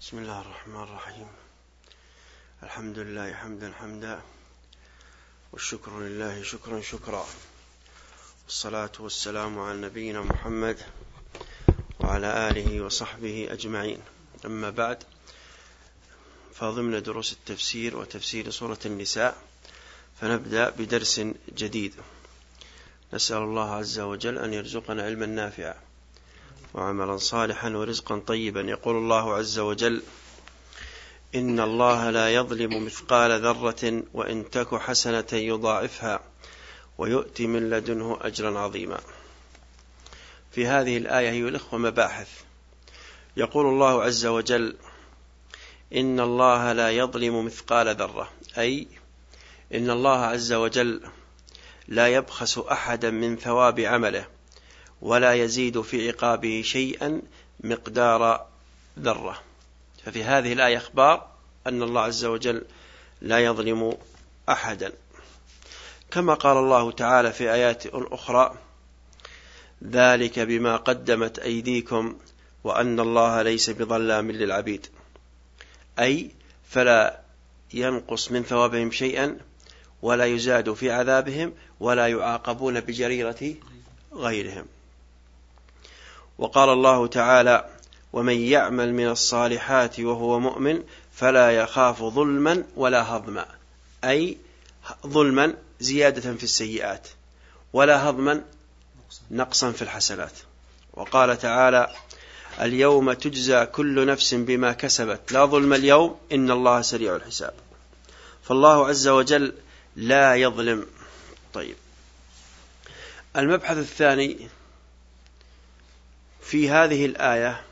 بسم الله الرحمن الرحيم. الحمد لله حمدا حمدا والشكر لله شكرا شكرا والصلاة والسلام على نبينا محمد وعلى آله وصحبه أجمعين. أما بعد فضمن دروس التفسير وتفسير سورة النساء فنبدأ بدرس جديد. نسأل الله عز وجل أن يرزقنا علما نافعا. وعملا صالحا ورزقا طيبا. يقول الله عز وجل إن الله لا يظلم مثقال ذرة وإن تك حسنة يضاعفها ويؤتي من لدنه أجرا عظيما. في هذه الآية أيها الإخوة مباحث. يقول الله عز وجل إن الله لا يظلم مثقال ذرة. أي إن الله عز وجل لا يبخس أحدا من ثواب عمله. ولا يزيد في عقابه شيئا مقدار ذرة. ففي هذه الآية أخبار أن الله عز وجل لا يظلم أحدا. كما قال الله تعالى في آيات أخرى ذلك بما قدمت أيديكم وأن الله ليس بظلام للعبيد. أي فلا ينقص من ثوابهم شيئا ولا يزاد في عذابهم ولا يعاقبون بجريرة غيرهم. وقال الله تعالى ومن يعمل من الصالحات وهو مؤمن فلا يخاف ظلما ولا هضما. أي ظلما زيادة في السيئات ولا هضما نقصا في الحسنات. وقال تعالى اليوم تجزى كل نفس بما كسبت. لا ظلم اليوم إن الله سريع الحساب. فالله عز وجل لا يظلم. طيب. المبحث الثاني في هذه الآية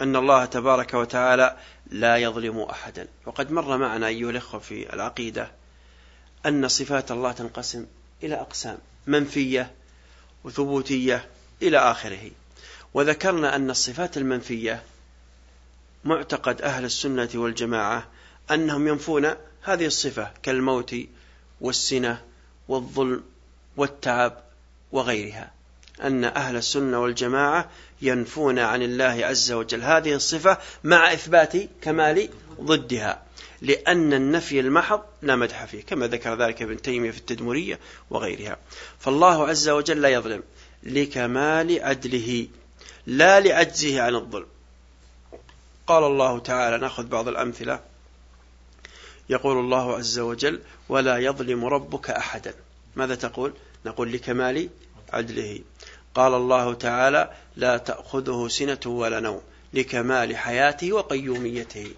أن الله تبارك وتعالى لا يظلم أحدا. وقد مر معنا أيها الأخوة في العقيدة أن صفات الله تنقسم إلى أقسام منفية وثبوتية إلى آخره. وذكرنا أن الصفات المنفية معتقد أهل السنة والجماعة أنهم ينفون هذه الصفة كالموت والسنة والظلم والتعب وغيرها. أن أهل السنة والجماعة ينفون عن الله عز وجل. هذه الصفة مع إثبات كمال ضدها لأن النفي المحض لا مدح فيه كما ذكر ذلك ابن تيمية في التدمرية وغيرها. فالله عز وجل لا يظلم لكمال عدله لا لعجزه عن الظلم. قال الله تعالى نأخذ بعض الأمثلة. يقول الله عز وجل ولا يظلم ربك أحدا. ماذا تقول؟ نقول لكمال عدله. قال الله تعالى لا تأخذه سنة ولا نوم لكمال حياته وقيوميته.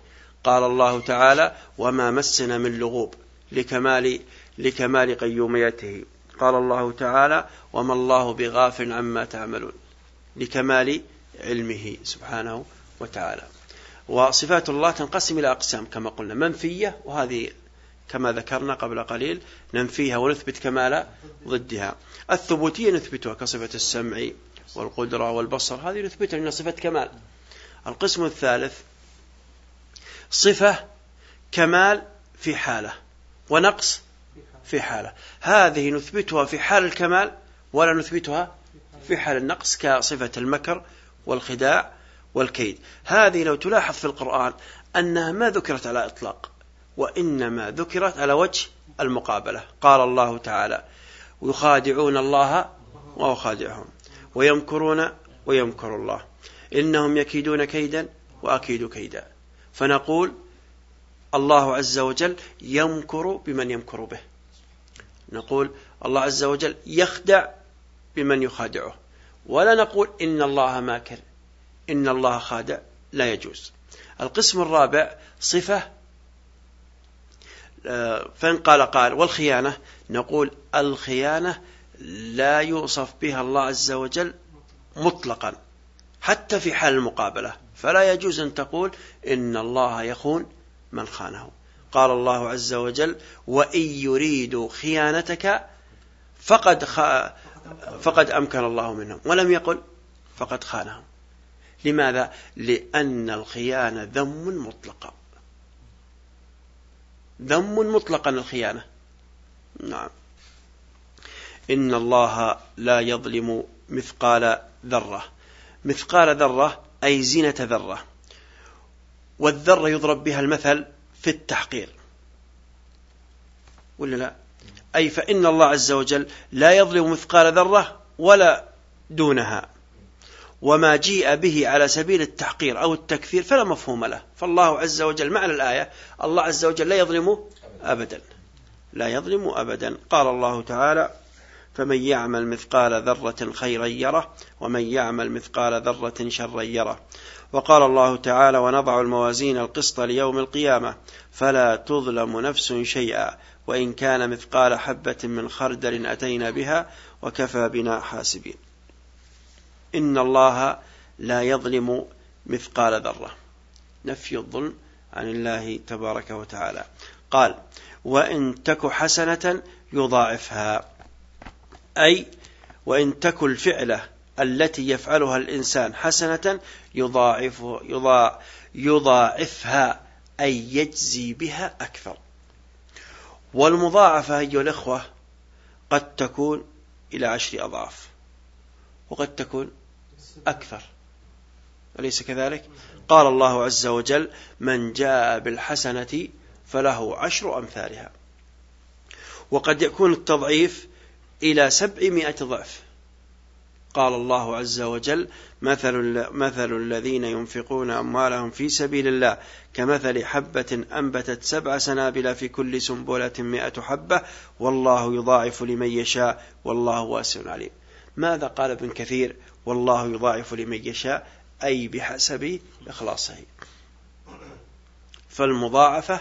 قال الله تعالى وما مسنا من لغوب لكمال لكمال قيوميته. قال الله تعالى وما الله بغافل عما تعملون لكمال علمه سبحانه وتعالى. وصفات الله تنقسم إلى أقسام كما قلنا منفية وهذه كما ذكرنا قبل قليل ننفيها ونثبت كمال ضدها. الثبوتية نثبتها كصفة السمع والقدرة والبصر هذه نثبتها لأنها صفة كمال. القسم الثالث صفة كمال في حالة ونقص في حالة. هذه نثبتها في حال الكمال ولا نثبتها في حال النقص كصفة المكر والخداع والكيد. هذه لو تلاحظ في القرآن أنها ما ذكرت على إطلاق. وإنما ذكرت على وجه المقابلة. قال الله تعالى يخادعون الله وهو خادعهم ويمكرون ويمكر الله. إنهم يكيدون كيدا وأكيد كيدا. فنقول الله عز وجل يمكر بمن يمكر به. نقول الله عز وجل يخدع بمن يخادعه. ولا نقول إن الله ماكر إن الله خادع لا يجوز. القسم الرابع صفة فإن قال قال والخيانة نقول الخيانة لا يوصف بها الله عز وجل مطلقا حتى في حال المقابلة. فلا يجوز أن تقول إن الله يخون من خانه. قال الله عز وجل وإن يريدوا خيانتك فقد خ... فقد أمكن الله منهم ولم يقل فقد خانهم. لماذا؟ لأن الخيانة ذم مطلقا. ذم مطلقا الخيانة. نعم. إن الله لا يظلم مثقال ذرة. مثقال ذرة أي زينة ذرة. والذرة يضرب بها المثل في التحقير. ولا لا؟ أي فإن الله عز وجل لا يظلم مثقال ذرة ولا دونها. وما جيء به على سبيل التحقير أو التكثير فلا مفهوم له. فالله عز وجل معنى الآية الله عز وجل لا يظلم أبدا. لا يظلم أبدا. قال الله تعالى فمن يعمل مثقال ذرة خيرا يره ومن يعمل مثقال ذرة شرا يره. وقال الله تعالى ونضع الموازين القسط ليوم القيامة فلا تظلم نفس شيئا وإن كان مثقال حبة من خردل أتينا بها وكفى بنا حاسبين. إن الله لا يظلم مثقال ذرة. نفي الظلم عن الله تبارك وتعالى. قال وإن تك حسنة يضاعفها. أي وإن تك الفعلة التي يفعلها الإنسان حسنة يضاعف يضاعفها أي يجزي بها أكثر. والمضاعفة أيها الأخوة قد تكون إلى عشر أضعاف وقد تكون أكثر. أليس كذلك؟ قال الله عز وجل من جاء بالحسنة فله عشر أمثالها. وقد يكون التضعيف إلى سبعمائة ضعف. قال الله عز وجل مثل, مثل الذين ينفقون أموالهم في سبيل الله كمثل حبة أنبتت سبع سنابل في كل سنبلة مئة حبة والله يضاعف لمن يشاء والله واسع عليم. ماذا قال ابن كثير؟ والله يضاعف لمن يشاء أي بحسب إخلاصه. فالمضاعفة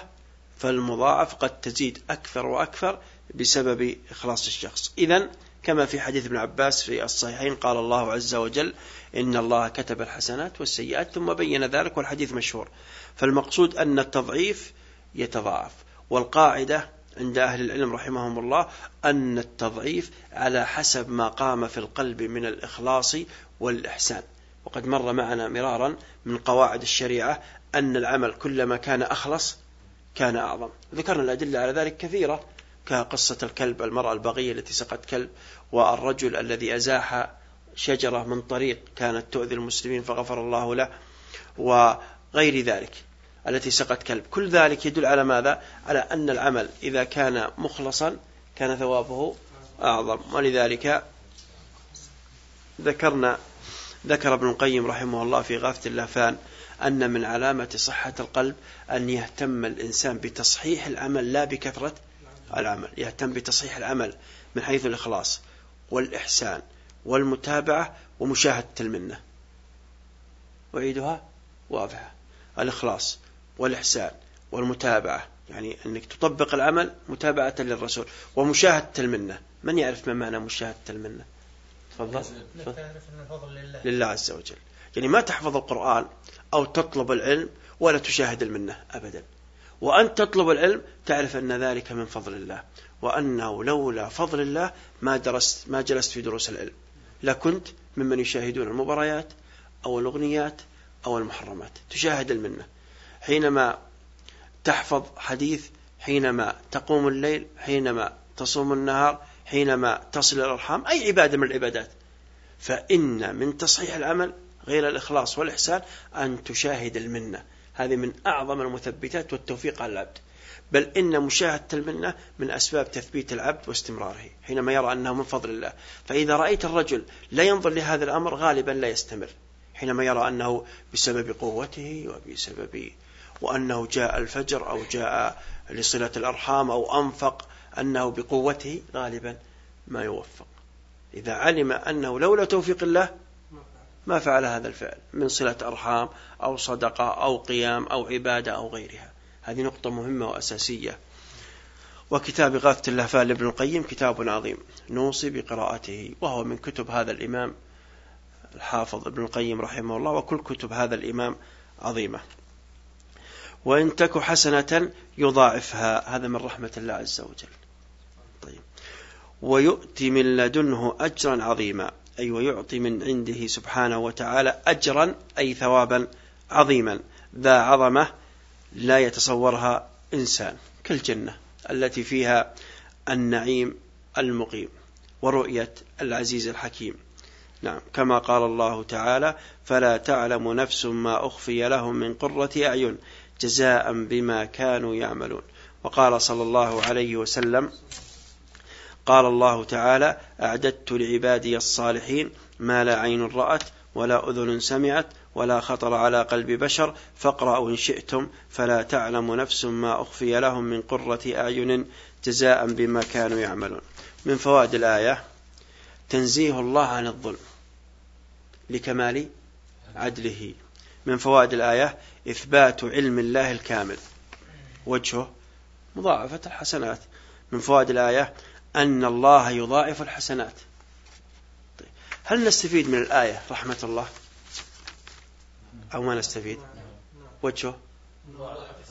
فالمضاعف قد تزيد أكثر وأكثر بسبب إخلاص الشخص. إذا كما في حديث ابن عباس في الصحيحين قال الله عز وجل إن الله كتب الحسنات والسيئات ثم بين ذلك والحديث مشهور. فالمقصود أن التضعيف يتضاعف والقاعدة عند أهل العلم رحمهم الله أن التضعيف على حسب ما قام في القلب من الإخلاص والإحسان. وقد مر معنا مرارا من قواعد الشريعة أن العمل كلما كان أخلص كان أعظم. ذكرنا الأدلة على ذلك كثيرة كقصة الكلب المرأة البغية التي سقت كلب والرجل الذي أزاح شجرة من طريق كانت تؤذي المسلمين فغفر الله له وغير ذلك. التي سقت كلب. كل ذلك يدل على ماذا؟ على أن العمل إذا كان مخلصا كان ثوابه أعظم. ولذلك ذكرنا ذكر ابن القيم رحمه الله في غافة اللافان أن من علامة صحة القلب أن يهتم الإنسان بتصحيح العمل لا بكثرة العمل يهتم بتصحيح العمل من حيث الإخلاص والإحسان والمتابعة ومشاهدة المنة. أعيدها؟ واضحة. الإخلاص. والإحسان والمتابعة. يعني أنك تطبق العمل متابعة للرسول ومشاهدة المنة. من يعرف ما معنى مشاهدة المنة؟ تفضل. لله. لله عز وجل. يعني ما تحفظ القرآن أو تطلب العلم ولا تشاهد المنة أبدا. وأن تطلب العلم تعرف أن ذلك من فضل الله. وأنه لولا فضل الله ما درست ما جلست في دروس العلم. لكنت ممن يشاهدون المباريات أو الأغنيات أو المحرمات. تشاهد المنة. حينما تحفظ حديث حينما تقوم الليل حينما تصوم النهار حينما تصل الأرحام أي عبادة من العبادات. فإن من تصحيح العمل غير الإخلاص والإحسان أن تشاهد المنة. هذه من أعظم المثبتات والتوفيق على العبد. بل إن مشاهدة المنة من أسباب تثبيت العبد واستمراره حينما يرى أنه من فضل الله. فإذا رأيت الرجل لا ينظر لهذا الأمر غالبا لا يستمر حينما يرى أنه بسبب قوته وبسبب وأنه جاء الفجر أو جاء لصلة الأرحام أو أنفق أنه بقوته غالبا ما يوفق. إذا علم أنه لولا توفيق الله ما فعل هذا الفعل من صلة أرحام أو صدقة أو قيام أو عبادة أو غيرها. هذه نقطة مهمة وأساسية. وكتاب غاثة اللهفان لابن القيم كتاب عظيم. نوصي بقراءته وهو من كتب هذا الإمام الحافظ ابن القيم رحمه الله وكل كتب هذا الإمام عظيمة. وإن تك حسنة يضاعفها. هذا من رحمة الله عز وجل. طيب. ويؤتي من لدنه أجرا عظيما. أي ويعطي من عنده سبحانه وتعالى أجرا أي ثوابا عظيما. ذا عظمة لا يتصورها إنسان. كالجنة التي فيها النعيم المقيم ورؤية العزيز الحكيم. نعم. كما قال الله تعالى فلا تعلم نفس ما أخفي لهم من قرة أعين. جزاء بما كانوا يعملون. وقال صلى الله عليه وسلم قال الله تعالى أعددت لعبادي الصالحين ما لا عين رأت ولا أذن سمعت ولا خطر على قلب بشر فاقرأوا إن شئتم فلا تعلم نفس ما أخفي لهم من قرة أعين جزاء بما كانوا يعملون. من فوائد الآية تنزيه الله عن الظلم لكمال عدله. من فوائد الآية إثبات علم الله الكامل. وجهه مضاعفة الحسنات. من فوائد الآية أن الله يضاعف الحسنات. طيب. هل نستفيد من الآية رحمة الله؟ أو ما نستفيد؟ وجهه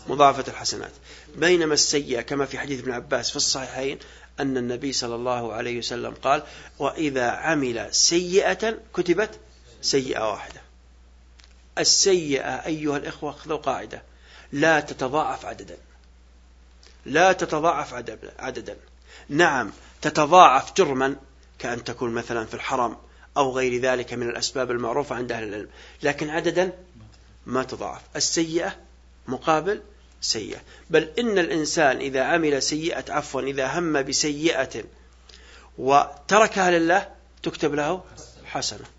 مضاعفة الحسنات. بينما السيئة كما في حديث ابن عباس في الصحيحين أن النبي صلى الله عليه وسلم قال وإذا عمل سيئة كتبت سيئة واحدة. السيئة أيها الإخوة خذوا قاعدة. لا تتضاعف عددا. لا تتضاعف عددا. نعم تتضاعف جرما كأن تكون مثلا في الحرم أو غير ذلك من الأسباب المعروفة عند أهل العلم. لكن عددا ما تضاعف. السيئة مقابل سيئة. بل إن الإنسان إذا عمل سيئة عفوا إذا هم بسيئة وتركها لله تكتب له حسنة.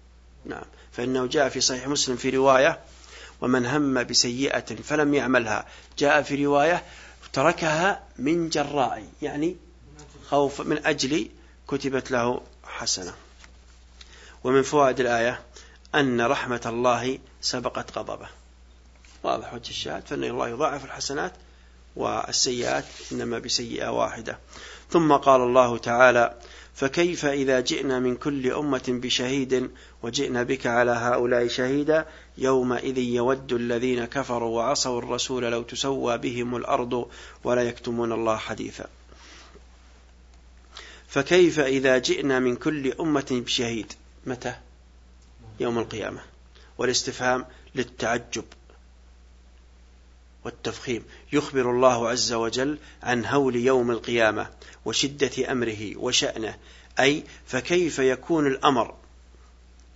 نعم. فإنه جاء في صحيح مسلم في رواية ومن هم بسيئة فلم يعملها. جاء في رواية تركها من جراء يعني خوف من أجل كتبت له حسنة. ومن فوائد الآية أن رحمة الله سبقت غضبه. واضح وجه الشاهد فإن الله يضاعف الحسنات والسيئات إنما بسيئة واحدة. ثم قال الله تعالى فكيف إذا جئنا من كل أمة بشهيد وجئنا بك على هؤلاء شهيدا يومئذ يود الذين كفروا وعصوا الرسول لو تسوى بهم الأرض ولا يكتمون الله حديثا. فكيف إذا جئنا من كل أمة بشهيد؟ متى؟ يوم القيامة. والاستفهام للتعجب. والتفخيم. يخبر الله عز وجل عن هول يوم القيامة وشدة أمره وشأنه. أي فكيف يكون الأمر؟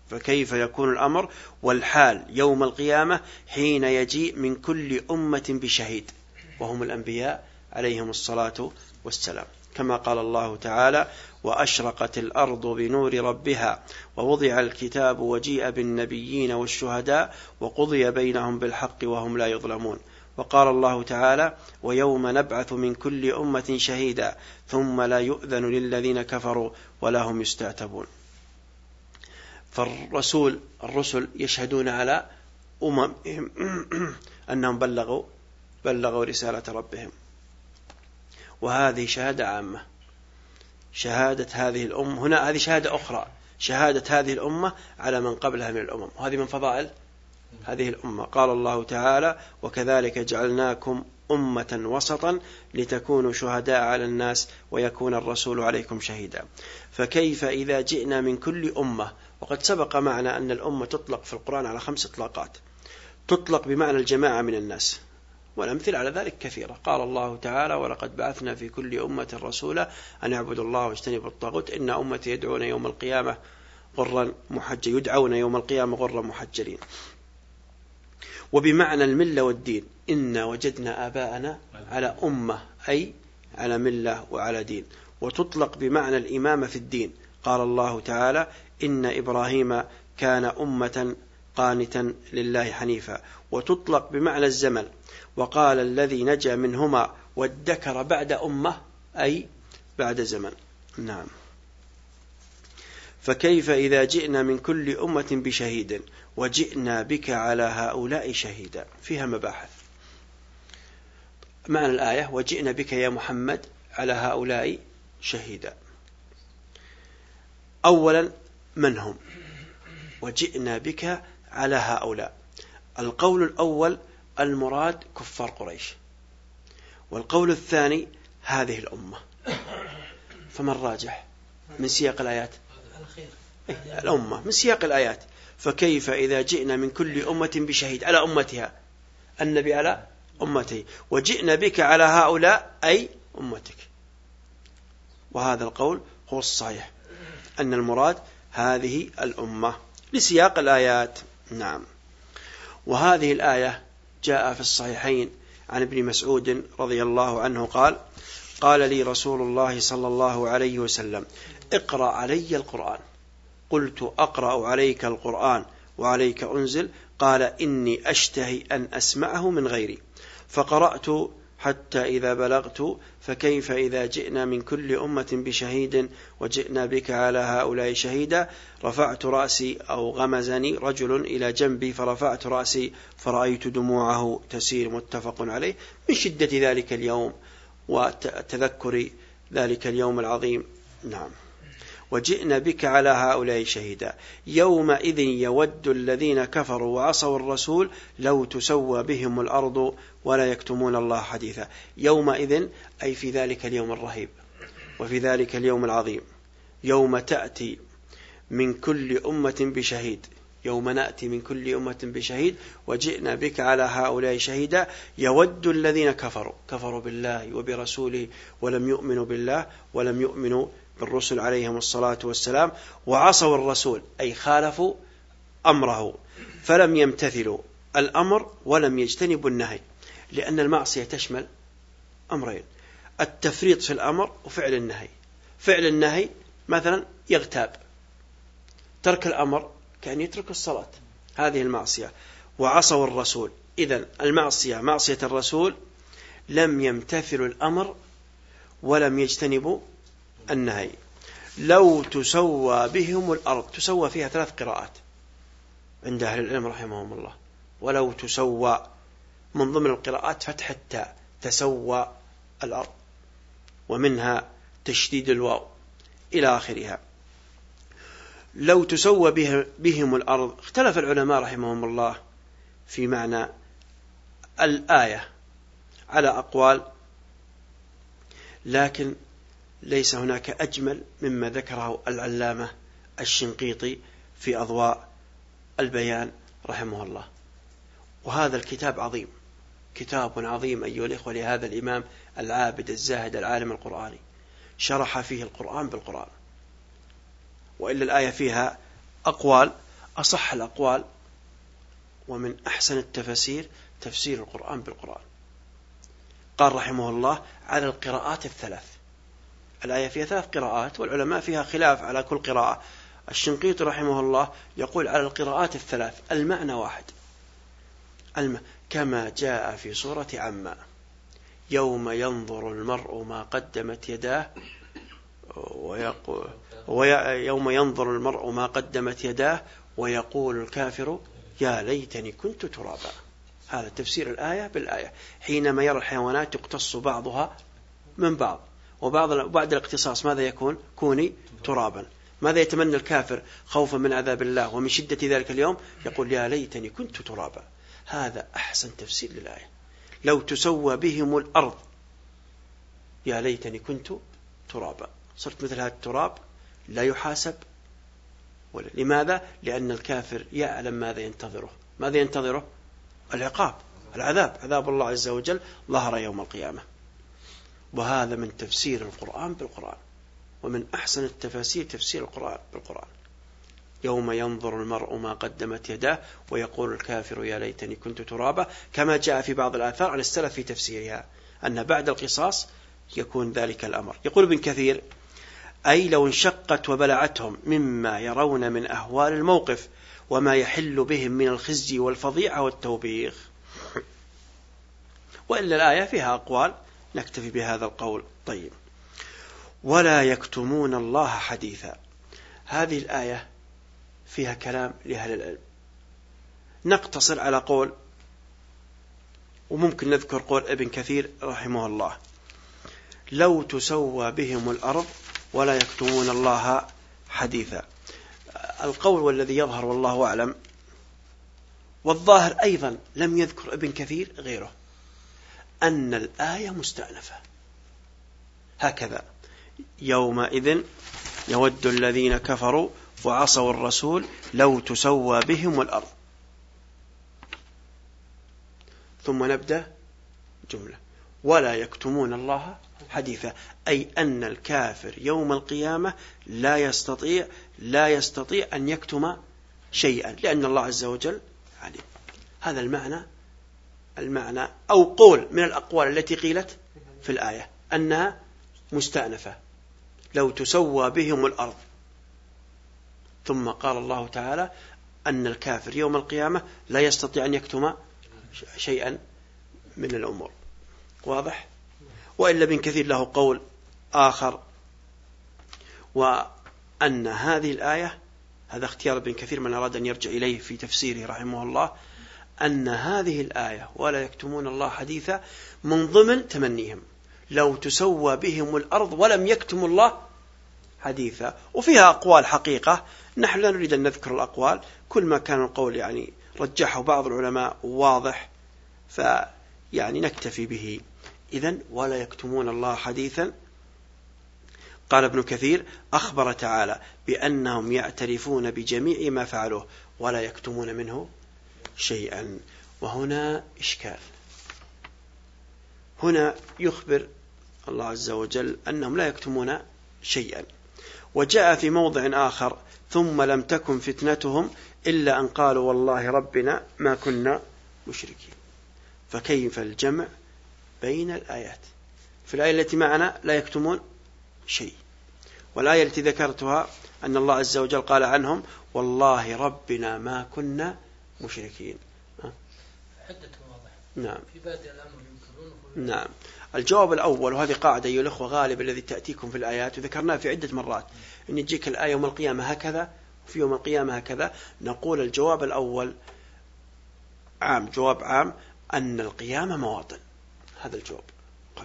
فكيف يكون الأمر؟ والحال يوم القيامة حين يجيء من كل أمة بشهيد. وهم الأنبياء عليهم الصلاة والسلام. كما قال الله تعالى وأشرقت الأرض بنور ربها ووضع الكتاب وجيء بالنبيين والشهداء وقضي بينهم بالحق وهم لا يظلمون. وقال الله تعالى ويوم نبعث من كل أمة شهيدا ثم لا يؤذن للذين كفروا ولا هم يستعتبون. فالرسول الرسل يشهدون على أممهم أنهم بلغوا بلغوا رسالة ربهم. وهذه شهادة عامة. شهادة هذه الأمة هنا هذه شهادة أخرى. شهادة هذه الأمة على من قبلها من الأمم. وهذه من فضائل هذه الأمة. قال الله تعالى وكذلك جعلناكم أمة وسطا لتكونوا شهداء على الناس ويكون الرسول عليكم شهيدا. فكيف إذا جئنا من كل أمة؟ وقد سبق معنا أن الأمة تطلق في القرآن على خمس إطلاقات. تطلق بمعنى الجماعة من الناس. والأمثلة على ذلك كثيرة. قال الله تعالى ولقد بعثنا في كل أمة رسولا أن يعبدوا الله واجتنبوا الطاغوت إن أمتي يدعون يوم القيامة غرا محج يدعون يوم القيامة غرا محجلين. وبمعنى الملة والدين إنا وجدنا آباءنا على أمة أي على ملة وعلى دين. وتطلق بمعنى الإمامة في الدين. قال الله تعالى إن إبراهيم كان أمة قانتا لله حنيفا. وتطلق بمعنى الزمن. وقال الذي نجا منهما وادكر بعد أمة أي بعد زمن. نعم. فكيف إذا جئنا من كل أمة بشهيد؟ وجئنا بك على هؤلاء شهيدا. فيها مباحث. معنى الآية وجئنا بك يا محمد على هؤلاء شهيدا. أولا من هم؟ وجئنا بك على هؤلاء. القول الأول المراد كفار قريش. والقول الثاني هذه الأمة. فما الراجح من سياق الآيات؟ إيه، الأمة. من سياق الآيات. فكيف إذا جئنا من كل أمة بشهيد؟ على أمتها. النبي على أمته. وجئنا بك على هؤلاء أي أمتك. وهذا القول هو الصحيح. أن المراد هذه الأمة. لسياق الآيات. نعم. وهذه الآية جاء في الصحيحين عن ابن مسعود رضي الله عنه قال قال لي رسول الله صلى الله عليه وسلم اقرأ علي القرآن. قلت أقرأ عليك القرآن وعليك أنزل قال إني أشتهي أن أسمعه من غيري. فقرأت حتى إذا بلغت فكيف إذا جئنا من كل أمة بشهيد وجئنا بك على هؤلاء شهيدا؟ رفعت رأسي أو غمزني رجل إلى جنبي فرفعت رأسي فرأيت دموعه تسير متفق عليه. من شدة ذلك اليوم وتذكر ذلك اليوم العظيم. نعم. وجئنا بك على هؤلاء شهيدا. يومئذ يود الذين كفروا وعصوا الرسول لو تسوى بهم الأرض ولا يكتمون الله حديثا. يومئذ أي في ذلك اليوم الرهيب وفي ذلك اليوم العظيم. يوم تأتي من كل أمة بشهيد. يوم نأتي من كل أمة بشهيد وجئنا بك على هؤلاء شهيدا. يود الذين كفروا. كفروا بالله وبرسوله ولم يؤمنوا بالله ولم يؤمنوا بالرسل عليهم الصلاة والسلام وعصوا الرسول أي خالفوا أمره فلم يمتثلوا الأمر ولم يجتنبوا النهي لأن المعصية تشمل أمرين التفريط في الأمر وفعل النهي فعل النهي مثلا يغتاب ترك الأمر كأن يترك الصلاة هذه المعصية وعصوا الرسول إذا المعصية معصية الرسول لم يمتثلوا الأمر ولم يجتنبوا النهي. لو تسوى بهم الأرض تسوى فيها ثلاث قراءات عند أهل العلم رحمهم الله. ولو تسوى من ضمن القراءات فتح التاء تسوى الأرض. ومنها تشديد الواو إلى آخرها. لو تسوى بهم الأرض اختلف العلماء رحمهم الله في معنى الآية على أقوال لكن ليس هناك أجمل مما ذكره العلامة الشنقيطي في أضواء البيان رحمه الله. وهذا الكتاب عظيم كتاب عظيم أيها الإخوة لهذا الإمام العابد الزاهد العالم القرآني شرح فيه القرآن بالقرآن. وإلا الآية فيها أقوال أصح الأقوال ومن أحسن التفاسير تفسير القرآن بالقرآن. قال رحمه الله على القراءات الثلاث. الآية فيها ثلاث قراءات والعلماء فيها خلاف على كل قراءة. الشنقيطي رحمه الله يقول على القراءات الثلاث المعنى واحد. الم... كما جاء في سورة عما يوم ينظر المرء ما قدمت يداه ويقول ويوم ينظر المرء ما قدمت يداه ويقول الكافر يا ليتني كنت ترابا. هذا تفسير الآية بالآية. حينما يرى الحيوانات يقتص بعضها من بعض. وبعض بعد الاقتصاص ماذا يكون؟ كوني ترابا. ماذا يتمنى الكافر خوفا من عذاب الله ومن شدة ذلك اليوم؟ يقول يا ليتني كنت ترابا. هذا أحسن تفسير للآية. لو تسوى بهم الأرض يا ليتني كنت ترابا. صرت مثل هذا التراب لا يحاسب ولا لماذا؟ لأن الكافر يعلم ماذا ينتظره. ماذا ينتظره؟ العقاب العذاب. عذاب الله عز وجل ظهر يوم القيامة. وهذا من تفسير القرآن بالقرآن ومن أحسن التفاسير تفسير القرآن بالقرآن. يوم ينظر المرء ما قدمت يداه ويقول الكافر يا ليتني كنت ترابا كما جاء في بعض الآثار عن السلف في تفسيرها أن بعد القصاص يكون ذلك الأمر. يقول ابن كثير أي لو انشقت وبلعتهم مما يرون من أهوال الموقف وما يحل بهم من الخزي والفظيعة والتوبيخ. وإلا الآية فيها أقوال نكتفي بهذا القول. طيب. ولا يكتمون الله حديثا. هذه الآية فيها كلام لأهل العلم. نقتصر على قول وممكن نذكر قول ابن كثير رحمه الله. لو تسوى بهم الأرض ولا يكتمون الله حديثا. القول والذي يظهر والله أعلم والظاهر أيضا لم يذكر ابن كثير غيره. أن الآية مستأنفة. هكذا. يومئذ يود الذين كفروا وعصوا الرسول لو تسوى بهم الأرض. ثم نبدأ جملة. ولا يكتمون الله حديثا. أي أن الكافر يوم القيامة لا يستطيع لا يستطيع أن يكتم شيئا. لأن الله عز وجل عليم. هذا المعنى المعنى أو قول من الأقوال التي قيلت في الآية أنها مستأنفة. لو تسوى بهم الأرض. ثم قال الله تعالى أن الكافر يوم القيامة لا يستطيع أن يكتم شيئا من الأمور. واضح؟ وإلا ابن كثير له قول آخر وأن هذه الآية هذا اختيار ابن كثير من أراد أن يرجع إليه في تفسيره رحمه الله أن هذه الآية ولا يكتمون الله حديثا من ضمن تمنيهم. لو تسوى بهم الأرض ولم يكتموا الله حديثا وفيها أقوال حقيقة. نحن لا نريد أن نذكر الأقوال. كل ما كان القول يعني رجحه بعض العلماء واضح. فيعني نكتفي به. إذا ولا يكتمون الله حديثا قال ابن كثير أخبر تعالى بأنهم يعترفون بجميع ما فعلوه ولا يكتمون منه شيئا. وهنا إشكال. هنا يخبر الله عز وجل أنهم لا يكتمون شيئا. وجاء في موضع آخر ثم لم تكن فتنتهم إلا أن قالوا والله ربنا ما كنا مشركين. فكيف الجمع بين الآيات؟ في الآية التي معنا لا يكتمون شيء. والآية التي ذكرتها أن الله عز وجل قال عنهم والله ربنا ما كنا مشركين. حدة واضح نعم. في بادئ الأمر ينكرون نعم. الجواب الأول وهذه قاعدة أيها الأخوة غالبا الذي تأتيكم في الآيات وذكرناها في عدة مرات أن يجيك الآية يوم القيامة هكذا وفي يوم القيامة هكذا نقول الجواب الأول عام جواب عام أن القيامة مواطن. هذا الجواب.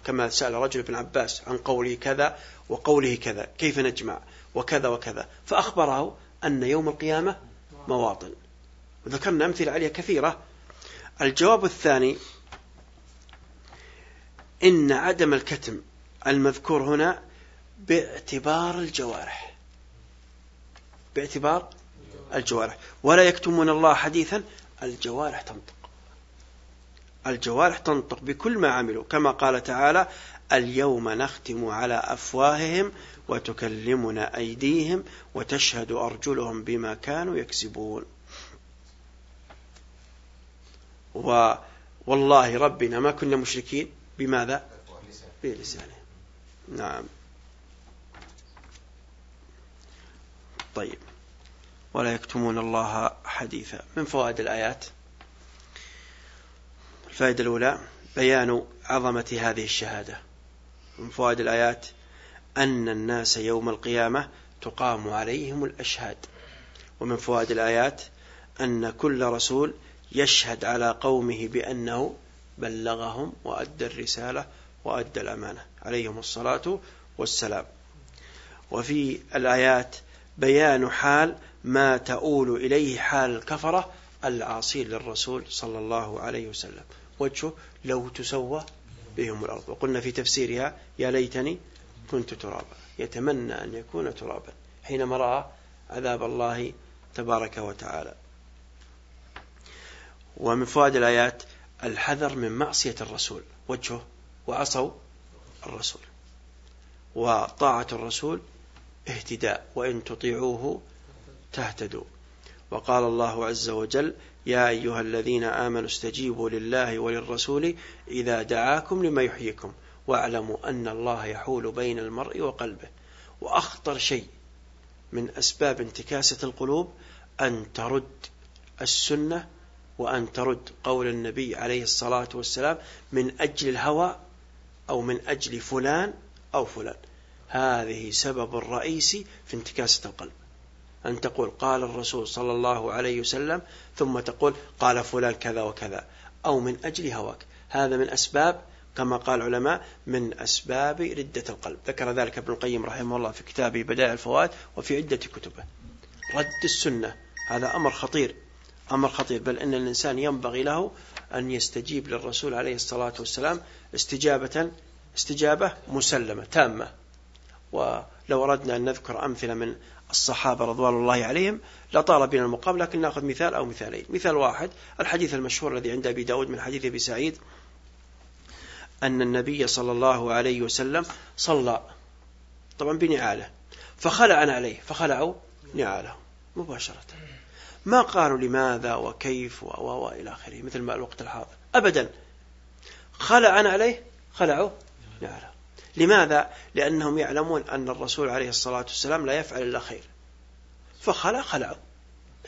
كما سأل رجل ابن عباس عن قوله كذا وقوله كذا كيف نجمع؟ وكذا وكذا. فأخبره أن يوم القيامة مواطن. وذكرنا أمثلة عليها كثيرة. الجواب الثاني إن عدم الكتم المذكور هنا باعتبار الجوارح. باعتبار الجوارح. ولا يكتمون الله حديثا الجوارح تنطق. الجوارح تنطق بكل ما عملوا. كما قال تعالى اليوم نختم على أفواههم وتكلمنا أيديهم وتشهد أرجلهم بما كانوا يكسبون. و والله ربنا ما كنا مشركين بماذا؟ بلسانه. نعم. طيب. ولا يكتمون الله حديثا. من فوائد الآيات؟ الفائدة الأولى بيان عظمة هذه الشهادة. من فوائد الآيات أن الناس يوم القيامة تقام عليهم الأشهاد. ومن فوائد الآيات أن كل رسول يشهد على قومه بأنه بلغهم وأدى الرسالة وأدى الأمانة. عليهم الصلاة والسلام. وفي الآيات بيان حال ما تؤول إليه حال الكفرة العاصين للرسول صلى الله عليه وسلم. وجهه لو تسوى بهم الأرض. وقلنا في تفسيرها يا ليتني كنت ترابا. يتمنى أن يكون ترابا. حينما رأى عذاب الله تبارك وتعالى. ومن فوائد الآيات الحذر من معصية الرسول. وجهه وعصوا الرسول. وطاعة الرسول اهتداء وإن تطيعوه تهتدوا. وقال الله عز وجل يا أيها الذين آمنوا استجيبوا لله وللرسول إذا دعاكم لما يحييكم واعلموا أن الله يحول بين المرء وقلبه. وأخطر شيء من أسباب انتكاسة القلوب أن ترد السنة وأن ترد قول النبي عليه الصلاة والسلام من أجل الهوى أو من أجل فلان أو فلان. هذه سبب الرئيسي في انتكاسة القلب. أن تقول قال الرسول صلى الله عليه وسلم ثم تقول قال فلان كذا وكذا أو من أجل هواك. هذا من أسباب كما قال العلماء من أسباب ردة القلب. ذكر ذلك ابن القيم رحمه الله في كتابه بدائع الفوائد وفي عدة كتبه. رد السنة. هذا أمر خطير. أمر خطير بل أن الإنسان ينبغي له أن يستجيب للرسول عليه الصلاة والسلام استجابة استجابة مسلمة تامة. ولو أردنا أن نذكر أمثلة من الصحابة رضوان الله عليهم لطال بنا المقام لكن نأخذ مثال أو مثالين. مثال واحد الحديث المشهور الذي عند أبي داود من حديث أبي سعيد أن النبي صلى الله عليه وسلم صلى طبعا بنعاله فخلع عليه فخلعوا نعاله مباشرة. ما قالوا لماذا وكيف وإلى آخره مثل ما الوقت الحاضر. أبدا. خلع عليه؟ خلعوا نعاله لماذا؟ لأنهم يعلمون أن الرسول عليه الصلاة والسلام لا يفعل إلا خير. فخلع خلعوا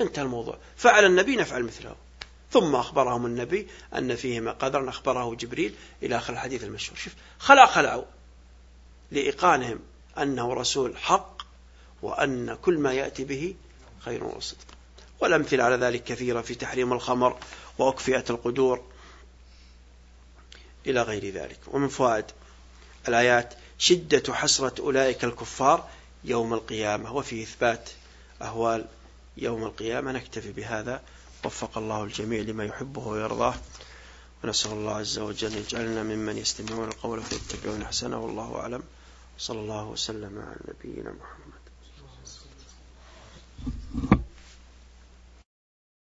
انتهى الموضوع. فعل النبي نفعل مثله. ثم أخبرهم النبي أن فيهما قدرا أخبره جبريل إلى آخر الحديث المشهور. شوف خلع خلعوا لإيقانهم أنه رسول حق وأن كل ما يأتي به خير وصدق. والأمثلة على ذلك كثيرة في تحريم الخمر وأكفئة القدور إلى غير ذلك. ومن فوائد الآيات شدة حسرة أولئك الكفار يوم القيامة. وفي إثبات أهوال يوم القيامة نكتفي بهذا. وفق الله الجميع لما يحبه ويرضاه. ونسأل الله عز وجل يجعلنا ممن يستمعون القول فيتبعون أحسنه. والله أعلم. صلى الله وسلم على نبينا محمد.